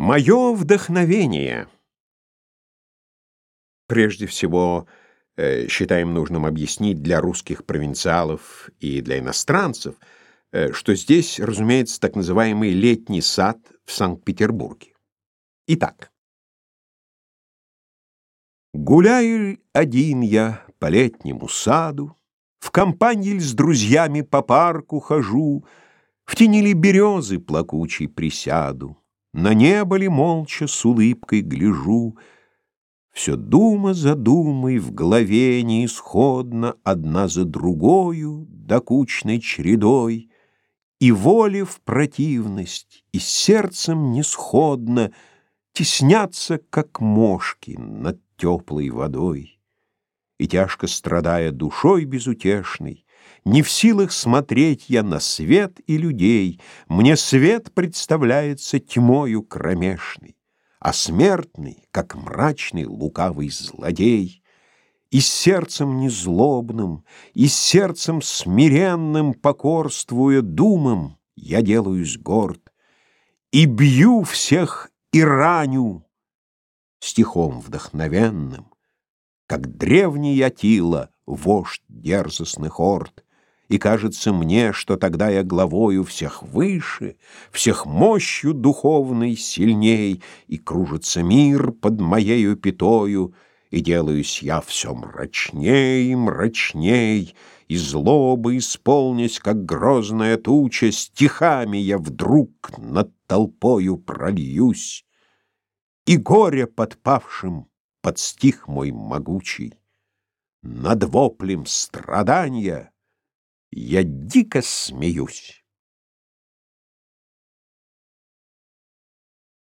Мое вдохновение. Прежде всего, э, считаем нужным объяснить для русских провинциалов и для иностранцев, э, что здесь, разумеется, так называемый летний сад в Санкт-Петербурге. Итак. Гуляю один я по летнему саду, В компании с друзьями по парку хожу, В тени ли березы плакучей присяду, на небо ли молча с улыбкой гляжу, Все дума за думой в голове неисходно Одна за другою, докучной чередой, И воли в противность, и сердцем несходно Теснятся, как мошки над теплой водой. И тяжко страдая душой безутешной, не в силах смотреть я на свет и людей, Мне свет представляется тьмою кромешной, А смертный, как мрачный лукавый злодей. И сердцем незлобным, и сердцем смиренным Покорствуя думам, я делаюсь горд, И бью всех и раню стихом вдохновенным, Как древний Атила, вождь дерзостных орд, и кажется мне, что тогда я главою всех выше, Всех мощью духовной сильней, И кружится мир под моею пятою, И делаюсь я все мрачней, мрачней, И злобы исполнясь, как грозная туча, Стихами я вдруг над толпою прольюсь, И горе подпавшим под стих мой могучий. Над воплем страдания я дико смеюсь.